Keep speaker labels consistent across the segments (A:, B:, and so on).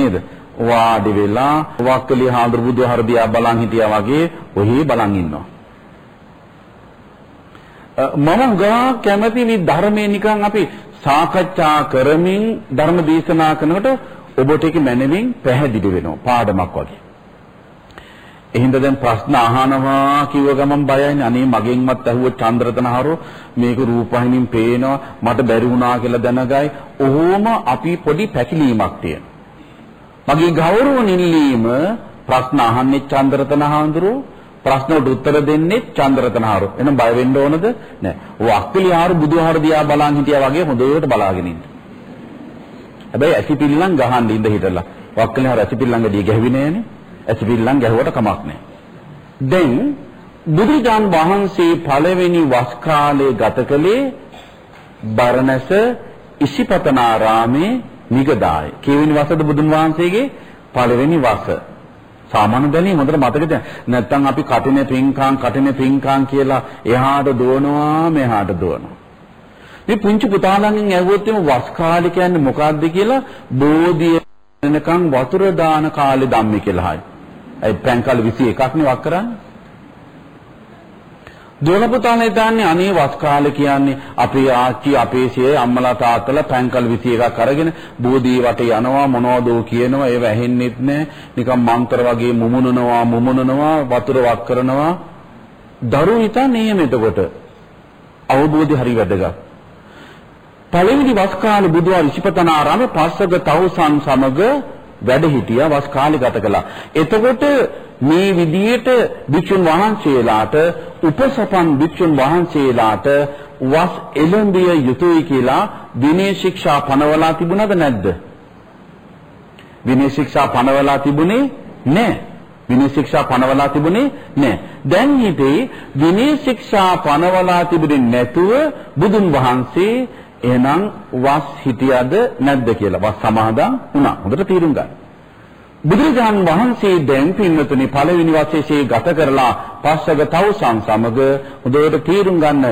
A: නේද? වාඩි වෙලා වක්කලි හාමුදුරු බුදුහාර දිහා බලන් හිටියා වගේ ඔහි බලන් ඉන්නවා. මම ගා කැමති මේ ධර්මයේ නිකන් අපි සාකච්ඡා කරමින් ධර්ම දේශනා කරනකොට ඔබට ඒක මැනවින් පැහැදිලි වෙනවා පාඩමක් වගේ. එහෙනම් දැන් ප්‍රශ්න අහනවා කිව්ව ගමන් බයයිනේ අනේ මගෙන්වත් ඇහුව චන්ද්‍රතනහරෝ මේක රූපහිනින් පේනවා මට බැරි වුණා කියලා දැනගයි. ඔහොම අපි පොඩි පැකිලීමක් තියෙනවා. මගේ ගෞරවණීය ඉල්ලීම ප්‍රශ්න අහන්නේ චන්ද්‍රතනහඳුරෝ ප්‍රශ්නවලට උත්තර දෙන්නේ චන්ද්‍රතනහරු. එහෙනම් බය වෙන්න ඕනද? නෑ. ඔය අක්කලිහාරු බුදුහාර දිහා බලන් හිටියා වගේ හොඳට බලාගෙන ඉන්න. හැබැයි ඇසිපිල්ලම් ගහන්න ඉඳ හිටලා. වක්කලිහාරු ඇසිපිල්ලම්ගදී ගැහුවේ නෑනේ. ඇසිපිල්ලම් ගැහුවට කමක් නෑ. දැන් බුදුජාන් වහන්සේ පළවෙනි වස් කාලේ ගත කළේ බරණැස ඉසිපතනාරාමේ නිගදාය. කීවෙනි වසද බුදුන් වහන්සේගේ පළවෙනි වස. සාමාන්‍ය දැනීම හොඳට මතක තියාගන්න. නැත්තම් අපි කටිනේ පින්කාම් කටිනේ පින්කාම් කියලා එහාට දුවනවා මෙහාට දුවනවා. මේ පුංචි පුතාලන්ගෙන් ඇහුවොත් එම වස් කාලේ කියන්නේ මොකක්ද කියලා බෝධිය වෙනකන් වතුර දාන කාලේ ධම්මේ කියලා හයි. ඒ පැන්කල් 21ක් නේ වක් කරන්නේ. දුවන පුතාලා හිතන්නේ අනේ වස් කාලේ කියන්නේ අපේ ආච්චි අපේ සිය අම්මලා තාත්තලා පැන්කල් 21ක් අරගෙන බෝධි වටේ යනවා මොනවදෝ කියනවා? ඒව ඇහෙන්නෙත් නැහැ නිකන් මන්ත්‍ර වගේ මුමුණනවා මුමුණනවා වතුර වක් කරනවා. දරුවෝ හිතන්නේ එහෙම එතකොට අවබෝධය හරි වැදගත්. පළවෙනි වස් කාලේ බුදුහාර ඉසිපතනාරාමේ පස්සක තවුසන් සමග වැඩ හිටියා වස් කාලේ ගත කළා. එතකොට මේ විදියට භික්ෂුන් වහන්සේලාට උපසපන් භික්ෂුන් වහන්සේලාට වස් එළඹිය යුතුයි කියලා විනය ශික්ෂා පනවලා තිබුණද නැද්ද? විනය ශික්ෂා පනවලා තිබුණේ නැහැ. විනය ශික්ෂා පනවලා තිබුණේ නැහැ. දැන් හිතේ විනය ශික්ෂා පනවලා තිබුණේ නැතුව බුදුන් වහන්සේ එහෙනම් වස් හිටියද නැද්ද කියලා වස් සමාදන් වුණා. හොඳට තීරුම් ගන්න. බුදුරජාන් වහන්සේ දැන් පින්වතුනි පළවෙනි වසේසේ ගත කරලා පස්වග තවුසන් සමග හොඳට තීරුම් ගන්න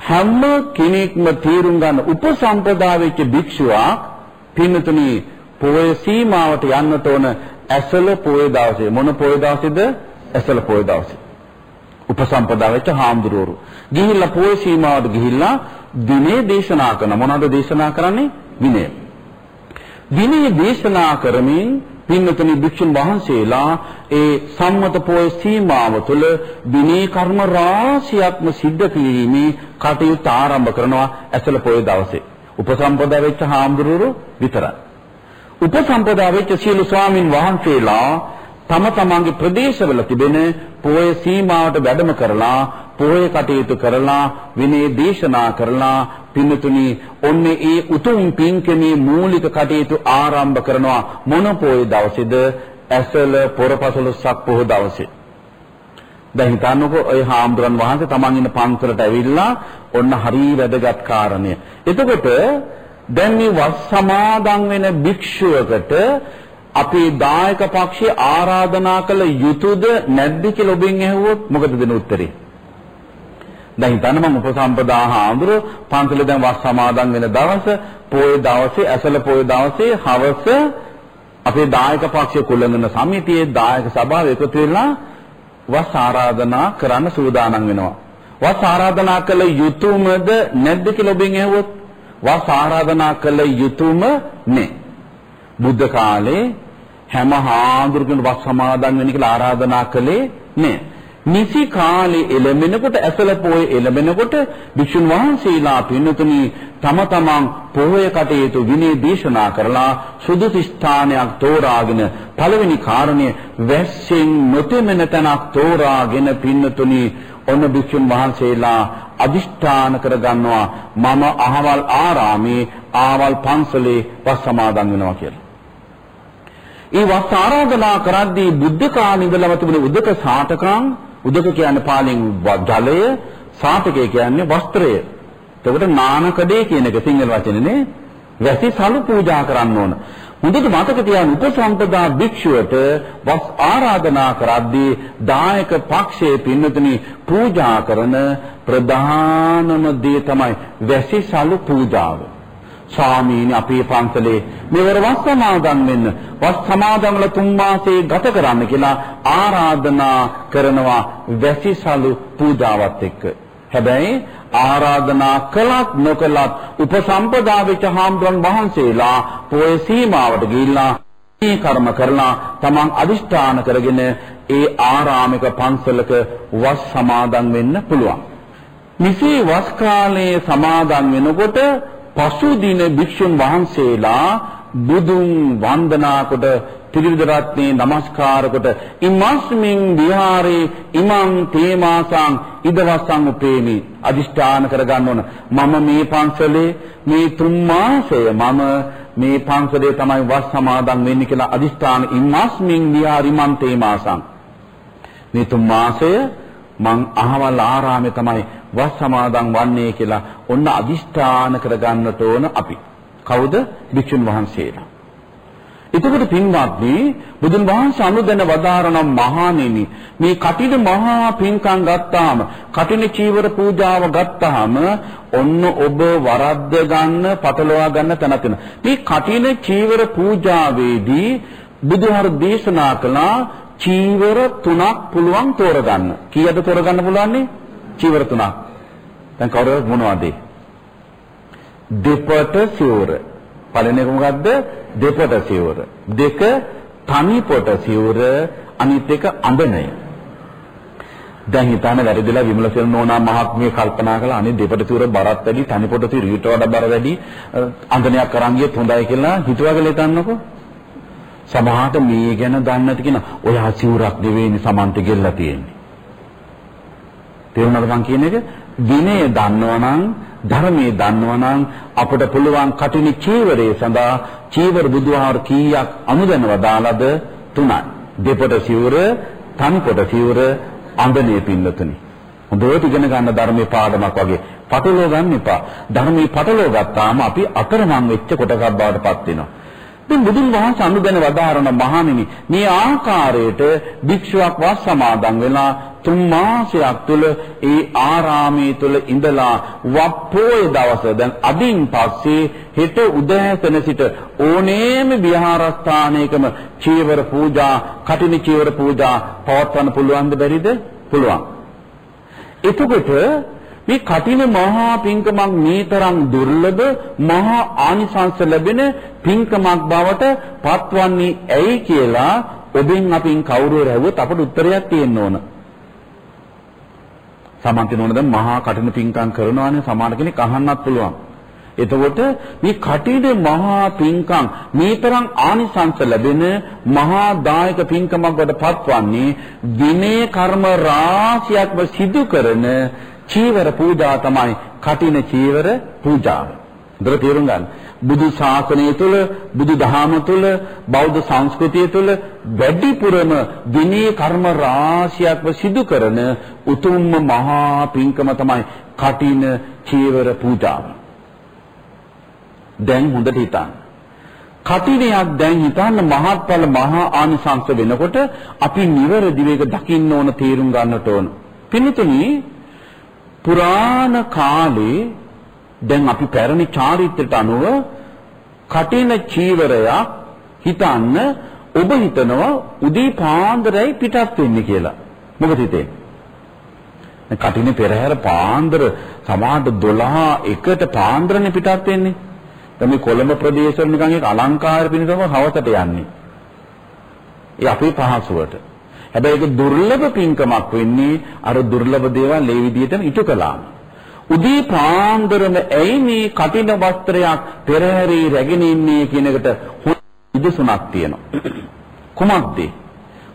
A: හැම කෙනෙක්ම තීරුම් ගන්න උපසම්පදා වෙච්ච භික්ෂුවක් පින්වතුනි පොය සීමාවට යන්නට ඕන ඇසල පොය දවසේ. මොන පොය දවසේද? ඇසල පොය දවසේ. උපසම්පදා වෙච්ච හාමුදුරුවෝ ගිහිල්ලා පොය සීමාවට ගිහිල්ලා විනය දේශනා කරන මොනවද දේශනා කරන්නේ? විනය. විනය දේශනා කරමින් පින්නතනි භික්ෂුන් වහන්සේලා ඒ සම්මත පොය සීමාව තුළ විනී කර්ම රාශියක්ම සිද්ධ කිරීමේ කටයුතු ආරම්භ කරනවා ඇසල පොය දවසේ. උපසම්පදා වෙච්ච හාමුදුරුවෝ විතරයි. උපසම්පදා වෙච්ච සියලු ස්වාමින් වහන්සේලා තම තමන්ගේ ප්‍රදේශවල තිබෙන පොය සීමාවට වැඩම කරලා පොය කටයුතු කරලා විනය දේශනා කරලා පින්තුනි ඔන්නේ ඒ උතුම් පින්කමේ මූලික කටයුතු ආරම්භ කරනවා මොන පොය දවසේද ඇසල පොරපසළොස්වක පොහොය දවසේ දැන් හිතන්නකෝ ඔය හාමුදුරන් වහන්සේ තමන් ඉන්න පන්සලට ඇවිල්ලා ඔන්න හරි වැදගත් කාරණය. එතකොට දැන් මේ වස් සමාදන් වෙන භික්ෂුවකට අපේ දායක පක්ෂයේ ආරාධනා කළ යුතුයද නැද්ද කියලා ඔබෙන් ඇහුවොත් මොකද දෙන උත්තරේ? දැන් හිතන්න මම උපසම්පදා හාමුදුර පන්සල දැන් වස් සමාදන් වෙන දවස, පොය දවසේ, ඇසල පොය දවසේ හවස අපේ දායක පක්ෂයේ කුලංගන සමිතියේ දායක සභාව එකතු වෙලා වස් ආරාධනා කරන්න සූදානම් වෙනවා. වස් ආරාධනා කළ යුතුයමද නැද්ද කියලා ඔබෙන් ඇහුවොත් වස් ආරාධනා කළ යුතුයම නෑ. බුද්ධ කාලේ හැම හාමුදුරුවෝ වස් සමාදන් වෙන්න කියලා ආරාධනා කළේ නෑ. නිසි කාලේ එළඹෙනකොට ඇසල පොයේ එළඹෙනකොට භික්ෂුන් වහන්සේලා පින්නතුනි තම තමන් පොහොය කටයුතු විනය දේශනා කරලා සුදුසු ස්ථානයක් තෝරාගෙන පළවෙනි කාරණය වැස්සෙන් නොතෙමෙන තැනක් තෝරාගෙන පින්නතුනි ඔන්න භික්ෂුන් වහන්සේලා අදිෂ්ඨාන කරගන්නවා මම අහවල් ආරාමේ ආවල් පන්සලේ වස් සමාදන් වෙනවා කියලා. ඒ වස් ආරාධනා කරද්දී බුද්ධ කාලේ ඉඳලම තිබුණේ උදක සාටකම් උදක කියන්නේ පාලින් ජලය සාටකය කියන්නේ වස්ත්‍රය. එතකොට නානකඩේ කියන එක සිංහල වචනේනේ වැසි සලු පූජා කරන්න ඕන. හොඳට මතක තියාගන්න උපසම්පදා භික්ෂුවට වස් ආරාධනා කරද්දී දායක පක්ෂයේ පින්නතුනි පූජා කරන ප්‍රධානම දේ තමයි වැසි සලු පූජාව. ස්වාමීනි අපේ පන්සලේ මෙවර වස් සමාදන් වෙන්න වස් සමාදන් වල තුන් මාසේ ගත කරන්න කියලා ආරාධනා කරනවා වැසිසලු පූජාවත් එක්ක. හැබැයි ආරාධනා කළත් නොකළත් උපසම්පදා වෙච්ච හාමුදුරන් වහන්සේලා පොය සීමාවට ගිහිල්ලා මේ කර්ම කරලා තමන් අදිෂ්ඨාන කරගෙන ඒ ආරාමික පන්සලක වස් සමාදන් වෙන්න පුළුවන්. නිසී වස් කාලයේ සමාදන් වෙනකොට පසු දින භික්ෂුන් වහන්සේලා බුදුන් වන්දනා කොට ත්‍රිවිධ රත්නේ নমස්කාර කොට ඉමස්මින් විහාරේ ඉමං තේමාසං ඉදවසං උපේමි. අදිෂ්ඨාන කරගන්න ඕන. මම මේ පන්සලේ මේ තුන් මාසය මම මේ පන්සලේ තමයි වස් සමාදන් වෙන්නේ කියලා අදිෂ්ඨාන ඉමස්මින් විහාරි මං තේමාසං. මේ තුන් මාසය මං අහවල් ආරාමේ තමයි වස් සමාදන් වන්නේ කියලා ඔන්න අදිෂ්ඨාන කරගන්නට ඕන අපි. කවුද? භික්ෂුන් වහන්සේලා. එතකොට පින්වත්නි බුදුන් වහන්සේ අනුදැන වදාරන මහණෙනි මේ කටින මහා පින්කම් ගත්තාම කටින චීවර පූජාව ගත්තාම ඔන්න ඔබ වරද්ද ගන්න පටලවා ගන්න තැනක් වෙනවා මේ කටින චීවර පූජාවේදී බුදුහර දේශනා කළා චීවර තුනක් පුළුවන් තෝරගන්න කීයද තෝරගන්න පුළුවන්නේ චීවර තුනක්. දැන් කවුරුද මොනවද? දෙපට සිවුර. පළවෙනි එක මොකද්ද? දෙපොට සිවුර. දෙක තනි පොට සිවුර අනිත් එක අඳනය. දැන් හිතන්න වැරදිලා විමලසෙල් නෝනා මහත්මිය කල්පනා කළා අනේ දෙපොට සිවුර බරත් වැඩි තනි පොට සිවුර ඊට වඩා බර වැඩි. අඳනයක් අරන් ගියත් හොඳයි කියලා හිතුවගල හිතන්නකෝ. සමහරට මේ ගැන දන්නේ නැති කෙනා ඔය සිවුරක් නෙවෙයි සමන්ත ගෙල්ලා තියෙන්නේ. තේරුණාද මං කියන එක විනය දන්නවනම් ධර්මයේ දන්නවනම් අපට පුළුවන් කටිනි චීවරයේ සඳහා චීවර බුදුහාර කීයක් අනුදැනව දාලාද තුනයි. දෙපොට සිවුර, තනිපොට සිවුර, අඳනේ පින්නතුනි. හොඳට ඉගෙන ගන්න ධර්මයේ පාඩමක් වගේ පටලව ගන්න එපා. ධර්මයේ පටලව ගත්තාම අපි අතරමං වෙච්ච කොටසක් බවට පත් වෙනවා. ඉතින් බුදුන් වහන්සේ අනුදැන වදාරන මහණෙනි මේ ආකාරයට භික්ෂුවක් වාස සමාදන් වෙලා තුන් මාසයක් තුල ඒ ආරාමයේ තුල ඉඳලා වප්පෝය දවස දැන් අදින් පස්සේ හෙට උදෑසන සිට ඕනෑම විහාරස්ථානයකම චීවර පූජා, කටිනි චීවර පූජා පවත්වන්න පුළුවන්ද බැරිද? පුළුවන්. එතකොට මේ කටින මහා පිංකමක් මේ තරම් දුර්ලභ මහා ආනිසංස ලැබෙන පිංකමක් බවට පත්වන්නේ ඇයි කියලා ඔබෙන් අපින් කවුරු රැවුවොත් අපට උත්තරයක් තියෙන්න ඕන. සමන්ති නෝන දැන් මහා කටින පිංකම් කරනවානේ සමාන කෙනෙක් අහන්නත් පුළුවන්. එතකොට මේ කටින මහා පිංකම් මේ තරම් ආනිසංස ලැබෙන මහා දායක පිංකමක් වඩ පත්වන්නේ විනය කර්ම රාශියක්ම සිදු කරන චීවර පූජා තමයි කටින චීවර පූජාව. දර තේරුම් ගන්න. බුදු ශාසනය තුළ බුදු දහම තුළ බෞද්ධ සංස්කෘතිය තුළ වැඩිපුරම දිනේ කර්ම රාශියක්ව සිදු කරන උතුම්ම මහා පින්කම තමයි කටින චීවර පූජාව. දැන් හොඳට හිතන්න. කටිනයක් දැන් හිතන්න මහත්ඵල මහා ආනිසංස වෙනකොට අපි නිවැරදිව ඒක දකින්න ඕන තේරුම් ගන්නට ඕන. පින්තුනි පුරාණ කාලේ දැන් අපි පැරණි චාරිත්‍රයට අනුව කටින චීවරයක් හිතන්න ඔබ හිතනවා උදේ පාන්දරයි පිටත් වෙන්නේ කියලා. මොකද හිතේ? කටින පෙරහැර පාන්දර සමාද 12 එකට පාන්දරනේ පිටත් වෙන්නේ. දැන් මේ කොළඹ ප්‍රදේශවල නිකන් ඒක අලංකාර පිණිසම හවසට යන්නේ. ඒ අපේ පහසුවට. හැබැයි ඒක දුර්ලභ පින්කමක් වෙන්නේ අර දුර්ලභ දේවල් ඒ විදිහටම ඉටු කළාම. උදී පාන්දරම ඇයි මේ කටින වස්ත්‍රයක් පෙරහැරේ රැගෙන ඉන්නේ කියන එකට ඉදසුණක් තියෙනවා. කුමක්ද?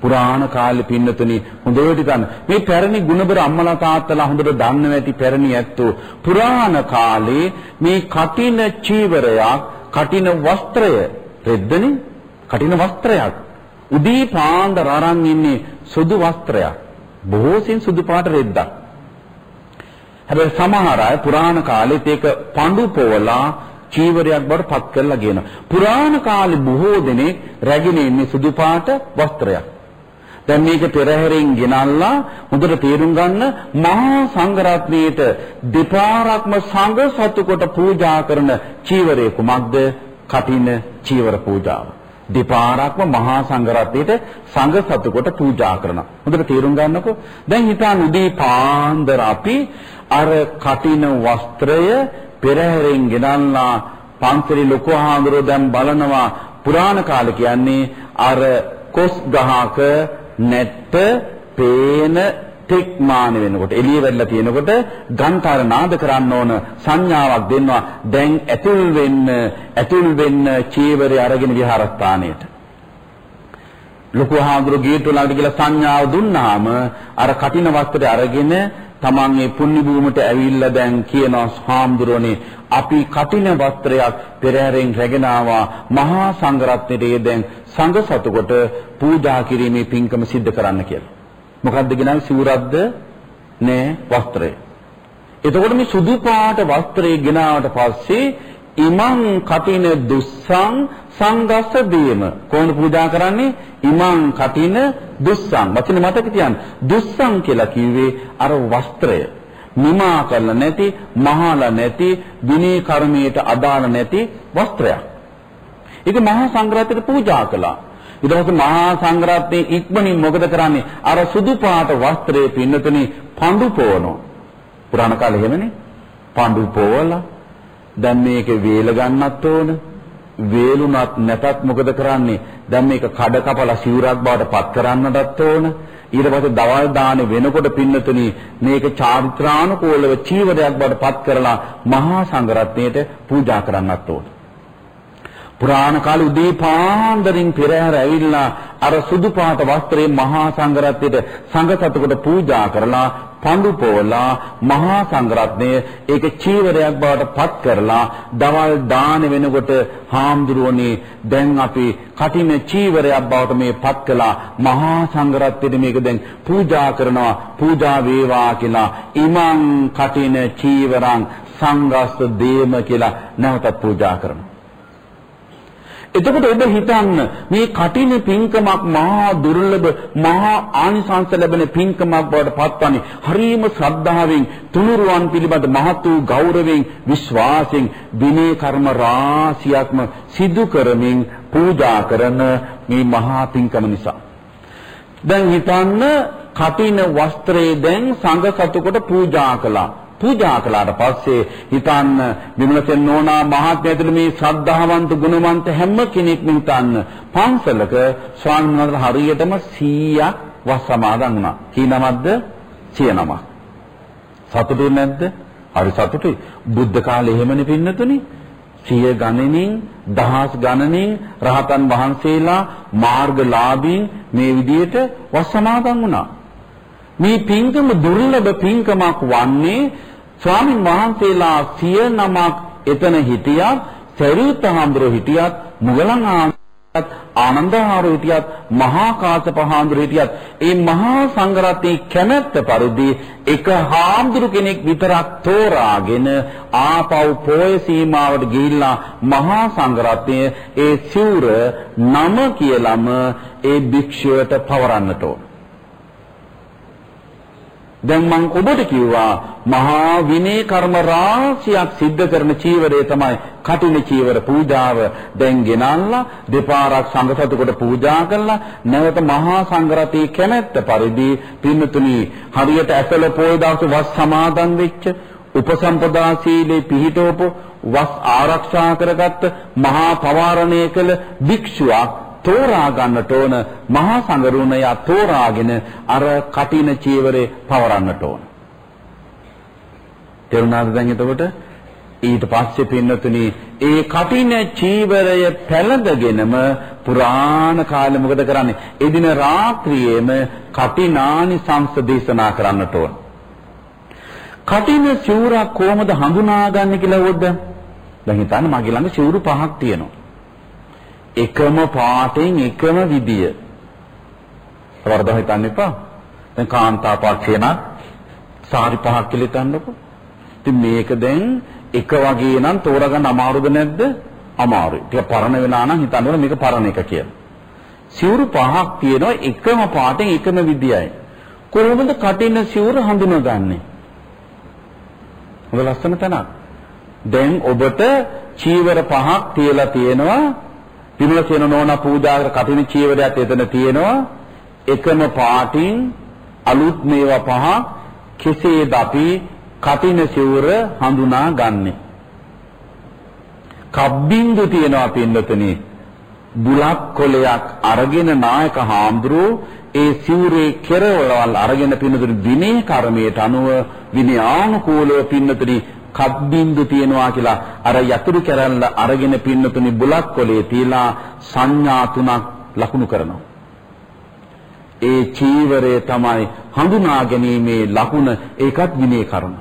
A: පුරාණ කාලේ පින්නතුනි හොඳට ගන්න. මේ පැරණි ගුණබර අම්මලා තාත්තලා හොඳට දන්නව ඇති පැරණි ඇත්තෝ පුරාණ කාලේ මේ කටින චීවරයක්, කටින වස්ත්‍රය රෙද්දනේ කටින වස්ත්‍රයක් උදී පාන්දර අරන් ඉන්නේ සුදු වස්ත්‍රයක්. බොහෝසින් සුදු පාට රෙද්දක්. හැබැයි සමහර අය පුරාණ කාලෙත් ඒක පඳු පොවලා චීවරයක් බවට පත් කරලා ගෙන. පුරාණ කාලේ බොහෝ දෙනෙක් රැගෙන ඉන්නේ සුදු පාට වස්ත්‍රයක්. දැන් මේක පෙරහැරෙන් ගෙනල්ලා හොඳට තේරුම් ගන්න මහා සංඝරත්නයේට දෙපාරක්ම සංඝ සතු කොට පූජා කරන චීවරය කුමක්ද? කටින චීවර පූජාව. දෙපාරක්ම මහා සංඝරත්නයේට සංඝ සතු කොට පූජා කරනවා. හොඳට තේරුම් ගන්නකෝ. දැන් හිතන්න උදේ පාන්දර අපි අර කටින වස්ත්‍රය පෙරහැරෙන් ගෙනල්ලා පන්සලේ ලොකු හාමුදුරුවෝ දැන් බලනවා පුරාණ කාලේ කියන්නේ අර කොස් ගහක නැට්ට පේන තෙක් මාන වෙනකොට එළිය වැටලා තියෙනකොට ගන්තර නාද කරන්න ඕන සංඥාවක් දෙන්නවා. දැන් ඇතුල් වෙන්න ඇතුල් වෙන්න චීවරය අරගෙන විහාරස්ථානයට. ලොකු හාමුදුරුවෝ ගේට්ටුව ළඟට ගිහලා සංඥාව දුන්නාම අර කටින වස්ත්‍රය අරගෙන තමන්ගේ පුණ්‍ය භූමියට ඇවිල්ලා දැන් කියනවා හාමුදුරනේ අපි කටින වස්ත්‍රයක් පෙරහැරෙන් රැගෙන ආවා. මහා සංඝරත්නයේ දැන් සංඝ සතුකොට පූජා කිරීමේ පින්කම සිද්ධ කරන්න කියලා. මොකද්ද කියනවා සිවුරක්ද නෑ වස්ත්‍රය. එතකොට මේ සුදු පාට වස්ත්‍රය ගෙනාවට පස්සේ ඉමං කටින දුස්සං සංගස්ස දීම. කොහොමද පූජා කරන්නේ? ඉමං කටින දුස්සං. වචනේ මතක තියන්න. දුස්සං කියලා කිව්වේ අර වස්ත්‍රය. නිමා කරලා නැති මහාලා නැති විනී කර්මයට අදාළ නැති වස්ත්‍රයක්. ඒක මහා සංඝරත්නයට පූජා කළා. ඊට පස්සේ මහා සංඝරත්නයේ ඉක්මනින් මොකද කරන්නේ අර සුදු පාට වස්ත්‍රයේ පින්නතුනේ පඳු පොවනවා පුරාණ කාලේ එහෙමනේ පඳු පොවලා දැන් මේක වේල ගන්නත් ඕන වේලුණත් නැතත් මොකද කරන්නේ? දැන් මේක කඩ කපලා සිවුරක් බවට පත් කරන්නටත් ඕන. ඊට පස්සේ දවල් දාන වෙනකොට පින්නතුනි මේක චාරිත්‍රානුකූලව චීවරයක් බවට පත් කරලා මහා සංඝරත්නයට පූජා කරන්නත් ඕන. පුරාණ කාලේ උදේ පාන්දරින් පෙරහැර ඇවිල්ලා අර සුදු පාට වස්ත්‍රයේ මහා සංඝරත්නයට සංඝසතුකට පූජා කරලා පඳු පොවලා මහා සංඝරත්නය ඒක චීවරයක් බවට පත් කරලා දවල් දාන වෙනකොට හාමුදුරුවනේ දැන් අපි කටින චීවරයක් බවට මේ පත් කළා. මහා සංඝරත්නයට මේක දැන් පූජා කරනවා. පූජා වේවා කියලා. ඉමං කටින චීවරං සංඝස්ස දේම කියලා නැවතත් පූජා කරනවා. එතකොට ඔබ හිතන්න මේ කටින පින්කමක් මහා දුර්ලභ මහා ආනිසංස ලැබෙන පින්කමක් බවට පත්වන්නේ හරීම ශ්‍රද්ධාවෙන් තුනුරුවන් පිළිබඳ මහත් වූ ගෞරවයෙන් විශ්වාසයෙන් විනය කර්ම රාශියක්ම සිදු කරමින් පූජා කරන මේ මහා පින්කම නිසා. දැන් හිතන්න කටින වස්ත්‍රයේ දැන් සංඝ සතුකට පූජා කළා. පූජා කළාට පස්සේ හිතන්න විමලසෙන් නෝනා මහත්මයා ඇතුළු මේ ශ්‍රද්ධාවන්ත ගුණවන්ත හැම කෙනෙක්ම හිතන්න පන්සලක ස්වාමීන් වහන්සේ හරියටම 100ක් වස් සමාදන් වුණා. කී නමක්ද? 100 නමක්. සතුටු නැද්ද? හරි සතුටුයි. බුද්ධ කාලේ එහෙමනේ පින්නතුනේ. සිය ගණනින් දහස් ගණනින් රහතන් වහන්සේලා මාර්ගලාභී මේ විදිහට වස් සමාදන් වුණා. මේ පින්කම දුර්ලභ පින්කමක් වන්නේ ස්වාමින් වහන්සේලා සිය නමක් එතන හිටියත් සරියුත් හාමුදුරුවෝ හිටියත් මුගලන් ආනන්ද ආනන්දහාරු හිටියත් මහා කාශ්‍යප හාමුදුරුවෝ හිටියත් ඒ මහා සංඝරත්නයේ කැමැත්ත පරිදි එක හාමුදුරු කෙනෙක් විතරක් තෝරාගෙන ආපව් පොය සීමාවට ගිහිල්ලා මහා සංඝරත්නයේ ඒ සිවුර නම කියලම ඒ භික්ෂුවට පවරන්නට ඕන. දැන් මම ඔබට කිව්වා මහා විනය කර්ම රාශියක් සිද්ධ කරන චීවරය තමයි කටින චීවර පූජාව. දැන් ගෙනල්ලා දෙපාරක් සංඝසතු කොට පූජා කළා නැවත මහා සංඝරතී කැමැත්ත පරිදි පින්නතුනි හරියට ඇසල පොය දවස් වස් සමාදන් වෙච්ච උපසම්පදා සීලේ පිහිටවපු වස් ආරක්ෂා කරගත්ත මහා පවාරණය කළ භික්ෂුවක් තෝරා ගන්නට ඕන මහා සංගරුණය තෝරාගෙන අර කටින චීවරේ පවරන්නට ඕන. තේරුණාද දැන් එතකොට? ඊට පස්සේ පින්නතුනි ඒ කටින චීවරය පැලඳගෙනම පුරාණ කාලේ මොකද කරන්නේ? එදින රාත්‍රියේම කටිනානි සංස දේශනා කරන්නට ඕන. කටින සිවුරක් කොහොමද හඳුනාගන්නේ කියලා වොද්ද? දැන් හිතන්න මගේ ළඟ සිවුරු පහක් තියෙනවා. එකම පාටෙන් එකම විදිය. වරද හිතන්න එපා. දැන් කාන්තා පක්ෂේ නම් සාරි පහක් කියලා හිතන්නකො. ඉතින් මේක දැන් එක වගේ නම් තෝරගන්න අමාරුද නැද්ද? අමාරුයි. ටික පරණ වෙනා නම් හිතන්න ඕනේ මේක පරණ එක කියලා. සිවුරු පහක් තියෙනවා එකම පාටෙන් එකම විදියයි. කොහොමද කටින සිවුර හඳුනගන්නේ? හොඳ ලස්සන තැනක්. දැන් ඔබට චීවර පහක් තියලා තියෙනවා. විමල කියන නෝනා පූජා කර කටින චීවරයක් එතන තියෙනවා. එකම පාටින් අලුත් මේවා පහ කෙසේද අපි කටින සිවුර හඳුනා ගන්නෙ? කබ්බින්දු තියනවා පින්නතනේ බුලක් කොලයක් අරගෙන නායක හාමුදුරුවෝ ඒ සිවුරේ කෙරවලවල් අරගෙන පින්නතුනි විනය කර්මයට අනුව විනයානුකූලව පින්නතුනි කබ්බින්දු තියනවා කියලා අර යතුරු කැරල්ල අරගෙන පින්නතුනි බුලක් කොලේ තියලා සංඥා තුනක් ලකුණු කරනවා. ඒ චීවරය තමයි හඳුනා ගැනීමේ ලකුණ ඒකත් විනය කර්ම.